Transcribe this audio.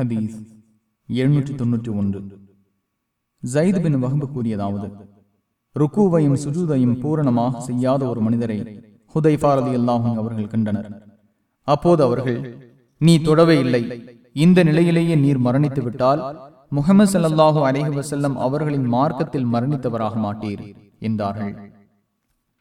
ஹதீஸ் எழுநூற்றி தொன்னூற்றி ஒன்று ஜயித் பின் வகுப்பு கூறியதாவது ருக்குவையும் சுஜூதையும் பூரணமாக செய்யாத ஒரு மனிதரை ஹுதைஃபாரதி அல்லாஹும் அவர்கள் கண்டனர். அப்போது அவர்கள் நீ தொடவே இல்லை. இந்த நிலையிலேயே நீர் மரணித்து விட்டால் முகமது சல்லாஹூ அலேஹி வசல்லம் அவர்களின் மார்க்கத்தில் மரணித்தவராக மாட்டீர் என்றார்கள்.